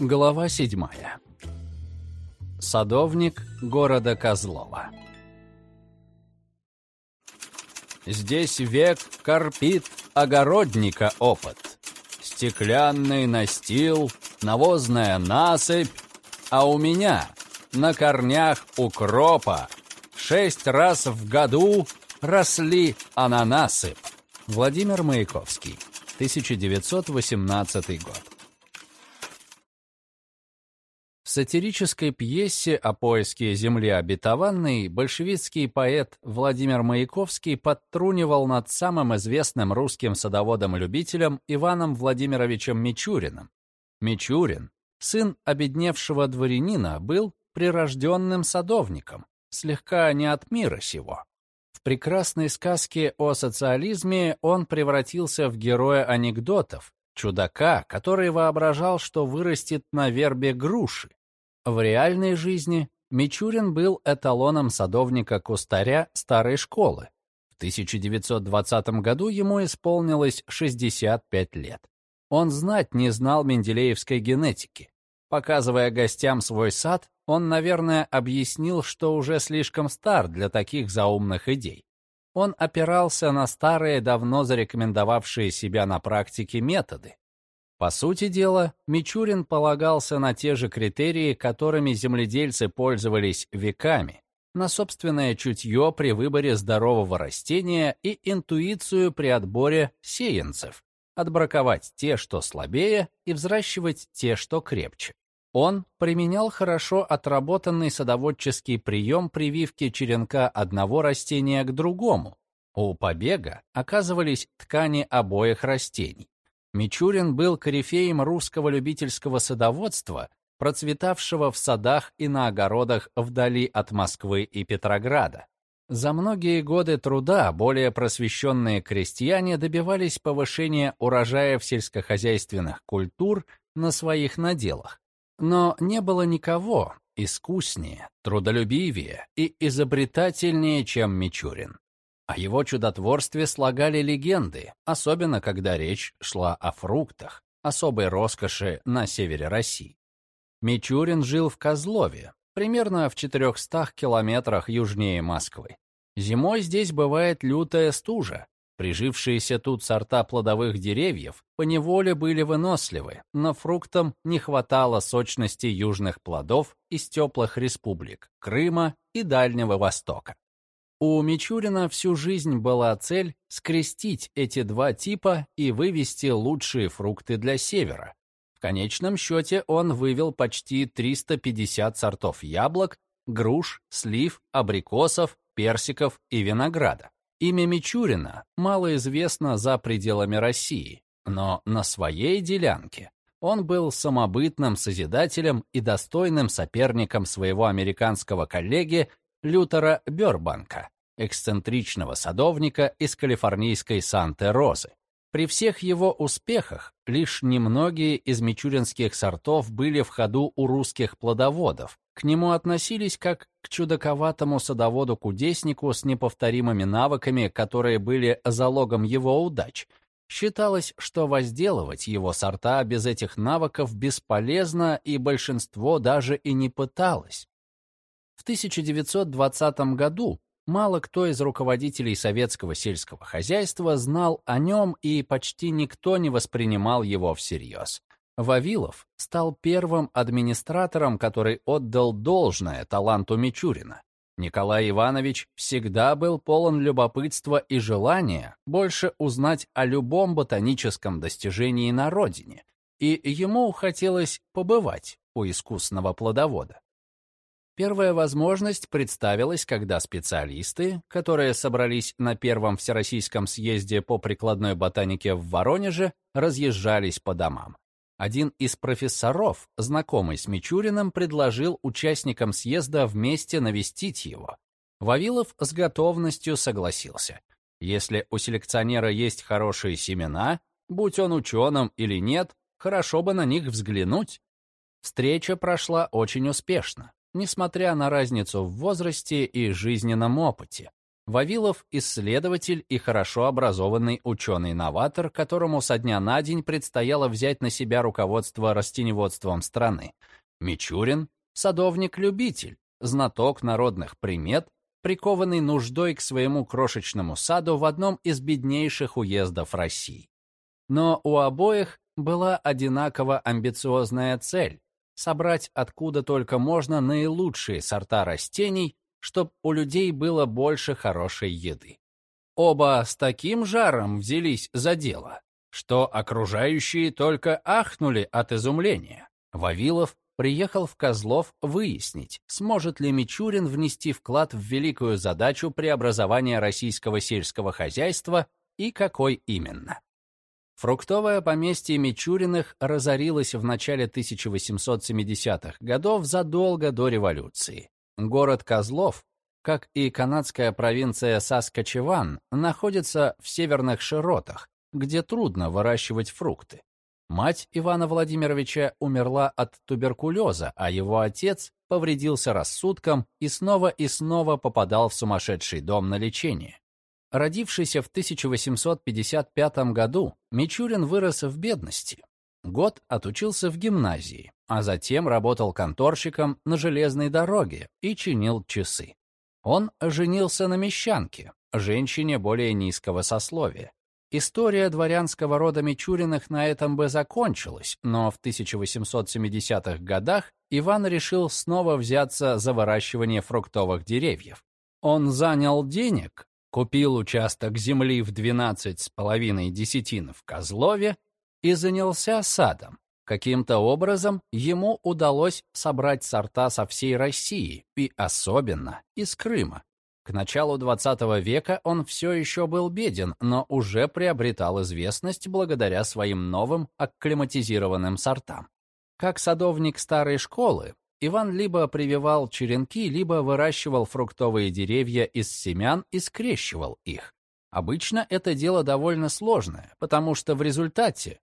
Глава седьмая. Садовник города Козлова. Здесь век корпит огородника опыт. Стеклянный настил, навозная насыпь, а у меня на корнях укропа шесть раз в году росли ананасы. Владимир Маяковский, 1918 год. В сатирической пьесе о поиске земли обетованной большевистский поэт Владимир Маяковский подтрунивал над самым известным русским садоводом-любителем Иваном Владимировичем Мичуриным. Мичурин, сын обедневшего дворянина, был прирожденным садовником, слегка не от мира сего. В прекрасной сказке о социализме он превратился в героя анекдотов, чудака, который воображал, что вырастет на вербе груши. В реальной жизни Мичурин был эталоном садовника-кустаря старой школы. В 1920 году ему исполнилось 65 лет. Он знать не знал менделеевской генетики. Показывая гостям свой сад, он, наверное, объяснил, что уже слишком стар для таких заумных идей. Он опирался на старые, давно зарекомендовавшие себя на практике методы. По сути дела, Мичурин полагался на те же критерии, которыми земледельцы пользовались веками, на собственное чутье при выборе здорового растения и интуицию при отборе сеянцев, отбраковать те, что слабее, и взращивать те, что крепче. Он применял хорошо отработанный садоводческий прием прививки черенка одного растения к другому. У побега оказывались ткани обоих растений. Мичурин был корифеем русского любительского садоводства, процветавшего в садах и на огородах вдали от Москвы и Петрограда. За многие годы труда более просвещенные крестьяне добивались повышения урожаев сельскохозяйственных культур на своих наделах. Но не было никого искуснее, трудолюбивее и изобретательнее, чем Мичурин. О его чудотворстве слагали легенды, особенно когда речь шла о фруктах, особой роскоши на севере России. Мичурин жил в Козлове, примерно в 400 километрах южнее Москвы. Зимой здесь бывает лютая стужа. Прижившиеся тут сорта плодовых деревьев поневоле были выносливы, но фруктам не хватало сочности южных плодов из теплых республик Крыма и Дальнего Востока. У Мичурина всю жизнь была цель скрестить эти два типа и вывести лучшие фрукты для севера. В конечном счете он вывел почти 350 сортов яблок, груш, слив, абрикосов, персиков и винограда. Имя Мичурина мало известно за пределами России, но на своей делянке он был самобытным созидателем и достойным соперником своего американского коллеги Лютера Бёрбанка, эксцентричного садовника из калифорнийской Санты-Розы. При всех его успехах лишь немногие из мичуринских сортов были в ходу у русских плодоводов. К нему относились как к чудаковатому садоводу-кудеснику с неповторимыми навыками, которые были залогом его удач. Считалось, что возделывать его сорта без этих навыков бесполезно, и большинство даже и не пыталось. В 1920 году мало кто из руководителей советского сельского хозяйства знал о нем и почти никто не воспринимал его всерьез. Вавилов стал первым администратором, который отдал должное таланту Мичурина. Николай Иванович всегда был полон любопытства и желания больше узнать о любом ботаническом достижении на родине, и ему хотелось побывать у искусного плодовода. Первая возможность представилась, когда специалисты, которые собрались на первом Всероссийском съезде по прикладной ботанике в Воронеже, разъезжались по домам. Один из профессоров, знакомый с Мичуриным, предложил участникам съезда вместе навестить его. Вавилов с готовностью согласился. Если у селекционера есть хорошие семена, будь он ученым или нет, хорошо бы на них взглянуть. Встреча прошла очень успешно несмотря на разницу в возрасте и жизненном опыте. Вавилов – исследователь и хорошо образованный ученый-новатор, которому со дня на день предстояло взять на себя руководство растеневодством страны. Мичурин – садовник-любитель, знаток народных примет, прикованный нуждой к своему крошечному саду в одном из беднейших уездов России. Но у обоих была одинаково амбициозная цель – собрать откуда только можно наилучшие сорта растений, чтобы у людей было больше хорошей еды. Оба с таким жаром взялись за дело, что окружающие только ахнули от изумления. Вавилов приехал в Козлов выяснить, сможет ли Мичурин внести вклад в великую задачу преобразования российского сельского хозяйства и какой именно. Фруктовое поместье Мичуриных разорилось в начале 1870-х годов задолго до революции. Город Козлов, как и канадская провинция Саскачеван, находится в северных широтах, где трудно выращивать фрукты. Мать Ивана Владимировича умерла от туберкулеза, а его отец повредился рассудком и снова и снова попадал в сумасшедший дом на лечение. Родившийся в 1855 году, Мичурин вырос в бедности. Год отучился в гимназии, а затем работал конторщиком на железной дороге и чинил часы. Он женился на мещанке, женщине более низкого сословия. История дворянского рода Мичуриных на этом бы закончилась, но в 1870-х годах Иван решил снова взяться за выращивание фруктовых деревьев. Он занял денег, купил участок земли в 12,5 десятин в Козлове и занялся садом. Каким-то образом ему удалось собрать сорта со всей России и особенно из Крыма. К началу XX века он все еще был беден, но уже приобретал известность благодаря своим новым акклиматизированным сортам. Как садовник старой школы, Иван либо прививал черенки, либо выращивал фруктовые деревья из семян и скрещивал их. Обычно это дело довольно сложное, потому что в результате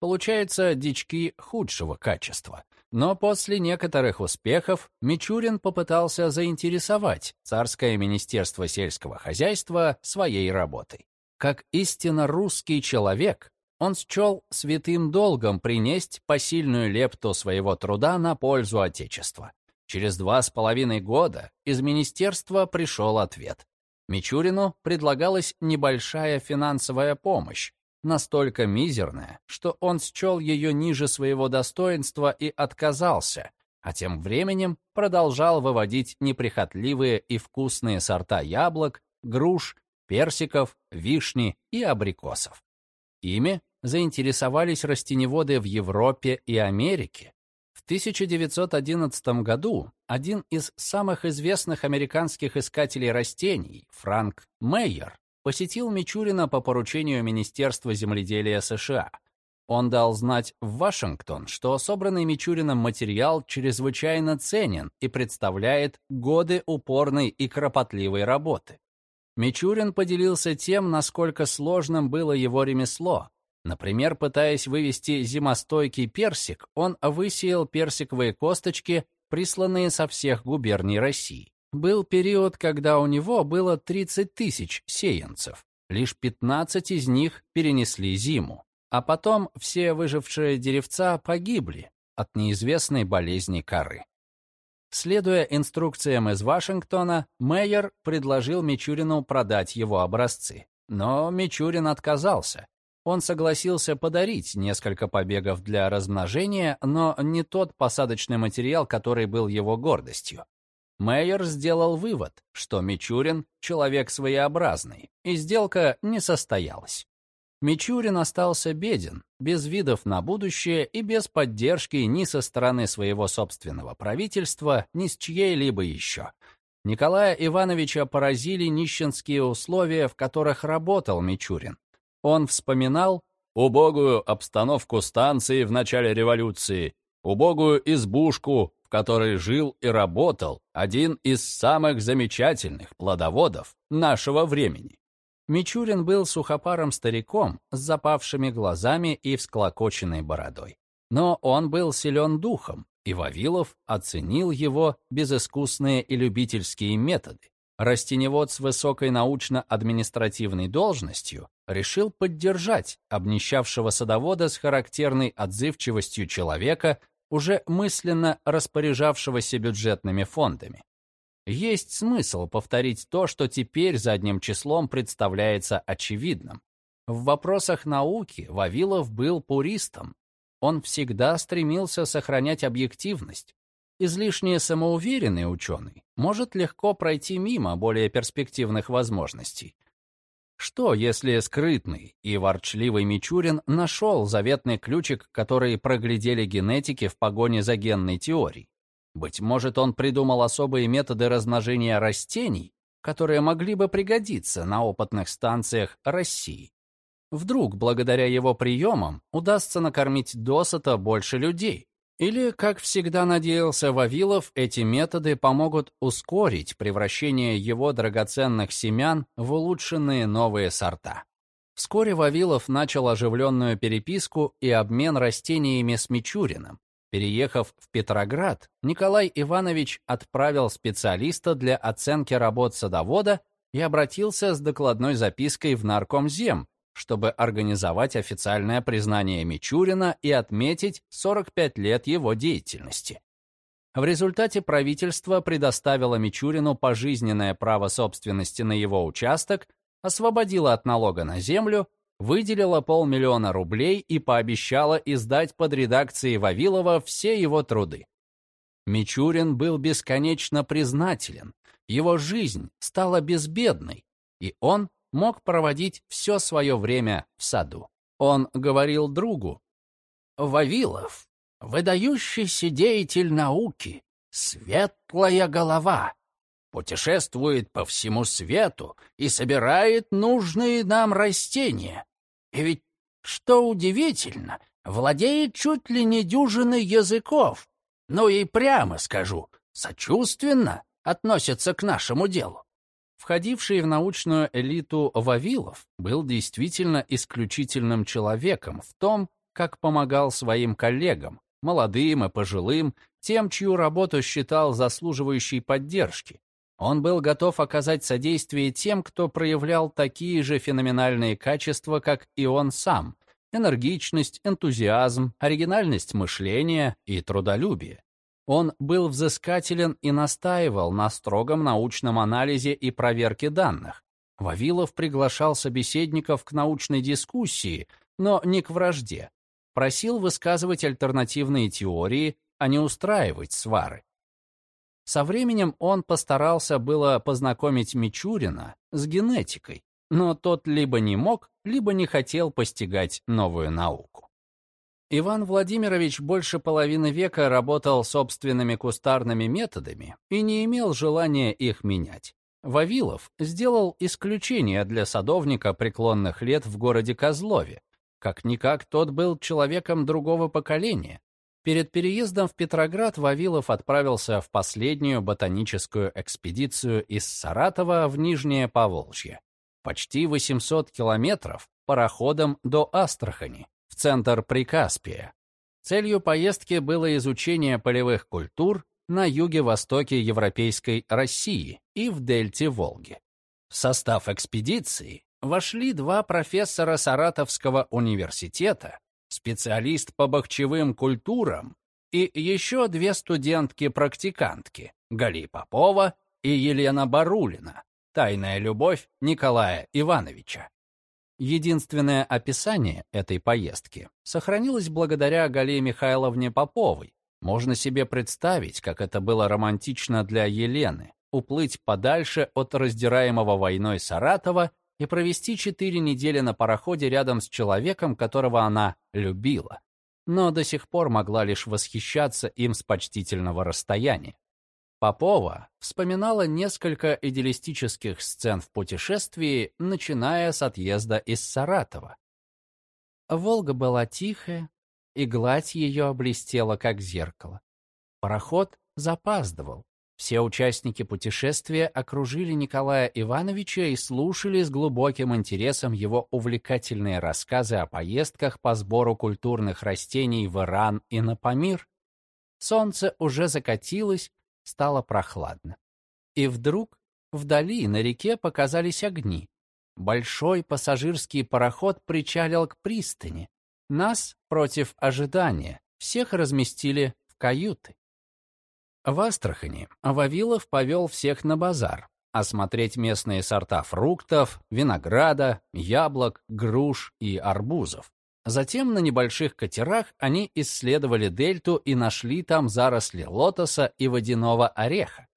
получаются дички худшего качества — но после некоторых успехов Мичурин попытался заинтересовать Царское министерство сельского хозяйства своей работой. Как истинно русский человек, он счел святым долгом принести посильную лепту своего труда на пользу Отечества. Через два с половиной года из министерства пришел ответ. Мичурину предлагалась небольшая финансовая помощь, настолько мизерная, что он счел ее ниже своего достоинства и отказался, а тем временем продолжал выводить неприхотливые и вкусные сорта яблок, груш, персиков, вишни и абрикосов. Ими заинтересовались растеневоды в Европе и Америке. В 1911 году один из самых известных американских искателей растений, Франк Мейер, посетил Мичурина по поручению Министерства земледелия США. Он дал знать в Вашингтон, что собранный Мичурином материал чрезвычайно ценен и представляет годы упорной и кропотливой работы. Мичурин поделился тем, насколько сложным было его ремесло. Например, пытаясь вывести зимостойкий персик, он высеял персиковые косточки, присланные со всех губерний России. Был период, когда у него было 30 тысяч сеянцев. Лишь 15 из них перенесли зиму. А потом все выжившие деревца погибли от неизвестной болезни коры. Следуя инструкциям из Вашингтона, Мейер предложил Мичурину продать его образцы. Но Мичурин отказался. Он согласился подарить несколько побегов для размножения, но не тот посадочный материал, который был его гордостью. Мейер сделал вывод, что Мичурин — человек своеобразный, и сделка не состоялась. Мичурин остался беден, без видов на будущее и без поддержки ни со стороны своего собственного правительства, ни с чьей-либо еще. Николая Ивановича поразили нищенские условия, в которых работал Мичурин. Он вспоминал убогую обстановку станции в начале революции, убогую избушку, в которой жил и работал один из самых замечательных плодоводов нашего времени. Мичурин был сухопарым стариком с запавшими глазами и всклокоченной бородой. Но он был силен духом, и Вавилов оценил его безыскусные и любительские методы. Растеневод с высокой научно-административной должностью решил поддержать обнищавшего садовода с характерной отзывчивостью человека, уже мысленно распоряжавшегося бюджетными фондами. Есть смысл повторить то, что теперь задним числом представляется очевидным. В вопросах науки Вавилов был пуристом. Он всегда стремился сохранять объективность. Излишне самоуверенный ученый может легко пройти мимо более перспективных возможностей. Что, если скрытный и ворчливый Мичурин нашел заветный ключик, который проглядели генетики в погоне за генной теорией? Быть может, он придумал особые методы размножения растений, которые могли бы пригодиться на опытных станциях России. Вдруг, благодаря его приемам, удастся накормить досыта больше людей, или, как всегда надеялся Вавилов, эти методы помогут ускорить превращение его драгоценных семян в улучшенные новые сорта. Вскоре Вавилов начал оживленную переписку и обмен растениями с Мичуриным. Переехав в Петроград, Николай Иванович отправил специалиста для оценки работ садовода и обратился с докладной запиской в Наркомзем, чтобы организовать официальное признание Мичурина и отметить 45 лет его деятельности. В результате правительство предоставило Мичурину пожизненное право собственности на его участок, освободило от налога на землю, выделило полмиллиона рублей и пообещало издать под редакцией Вавилова все его труды. Мичурин был бесконечно признателен, его жизнь стала безбедной, и он мог проводить все свое время в саду. Он говорил другу, «Вавилов, выдающийся деятель науки, светлая голова, путешествует по всему свету и собирает нужные нам растения. И ведь, что удивительно, владеет чуть ли не дюжиной языков. Ну и прямо скажу, сочувственно относится к нашему делу. Входивший в научную элиту Вавилов был действительно исключительным человеком в том, как помогал своим коллегам, молодым и пожилым, тем, чью работу считал заслуживающей поддержки. Он был готов оказать содействие тем, кто проявлял такие же феноменальные качества, как и он сам — энергичность, энтузиазм, оригинальность мышления и трудолюбие. Он был взыскателен и настаивал на строгом научном анализе и проверке данных. Вавилов приглашал собеседников к научной дискуссии, но не к вражде. Просил высказывать альтернативные теории, а не устраивать свары. Со временем он постарался было познакомить Мичурина с генетикой, но тот либо не мог, либо не хотел постигать новую науку. Иван Владимирович больше половины века работал собственными кустарными методами и не имел желания их менять. Вавилов сделал исключение для садовника преклонных лет в городе Козлове. Как-никак тот был человеком другого поколения. Перед переездом в Петроград Вавилов отправился в последнюю ботаническую экспедицию из Саратова в Нижнее Поволжье. Почти 800 километров пароходом до Астрахани в центр Прикаспия. Целью поездки было изучение полевых культур на юге-востоке Европейской России и в дельте Волги. В состав экспедиции вошли два профессора Саратовского университета, специалист по бахчевым культурам и еще две студентки-практикантки Гали Попова и Елена Барулина, тайная любовь Николая Ивановича. Единственное описание этой поездки сохранилось благодаря Гале Михайловне Поповой. Можно себе представить, как это было романтично для Елены уплыть подальше от раздираемого войной Саратова и провести четыре недели на пароходе рядом с человеком, которого она любила, но до сих пор могла лишь восхищаться им с почтительного расстояния. Попова вспоминала несколько идеалистических сцен в путешествии, начиная с отъезда из Саратова. Волга была тихая, и гладь ее блестела, как зеркало. Пароход запаздывал. Все участники путешествия окружили Николая Ивановича и слушали с глубоким интересом его увлекательные рассказы о поездках по сбору культурных растений в Иран и на Памир. Солнце уже закатилось, стало прохладно. И вдруг вдали на реке показались огни. Большой пассажирский пароход причалил к пристани. Нас, против ожидания, всех разместили в каюты. В Астрахани Вавилов повел всех на базар, осмотреть местные сорта фруктов, винограда, яблок, груш и арбузов. Затем на небольших катерах они исследовали дельту и нашли там заросли лотоса и водяного ореха.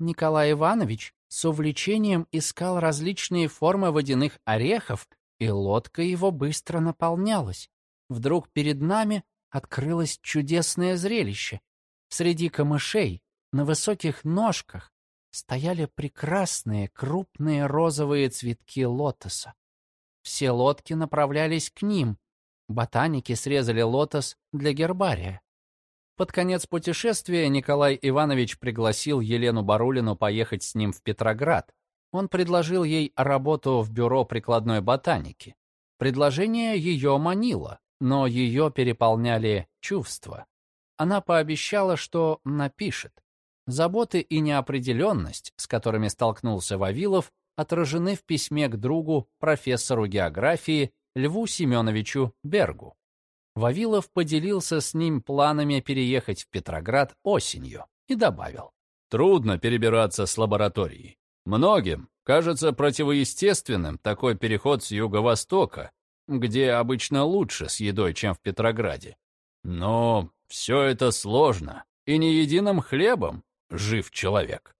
Николай Иванович с увлечением искал различные формы водяных орехов, и лодка его быстро наполнялась. Вдруг перед нами открылось чудесное зрелище. Среди камышей, на высоких ножках, стояли прекрасные крупные розовые цветки лотоса. Все лодки направлялись к ним. Ботаники срезали лотос для гербария. Под конец путешествия Николай Иванович пригласил Елену Барулину поехать с ним в Петроград. Он предложил ей работу в бюро прикладной ботаники. Предложение ее манило, но ее переполняли чувства. Она пообещала, что напишет. Заботы и неопределенность, с которыми столкнулся Вавилов, отражены в письме к другу, профессору географии Льву Семеновичу Бергу. Вавилов поделился с ним планами переехать в Петроград осенью и добавил. «Трудно перебираться с лабораторией. Многим кажется противоестественным такой переход с юго-востока, где обычно лучше с едой, чем в Петрограде. Но все это сложно, и не единым хлебом жив человек.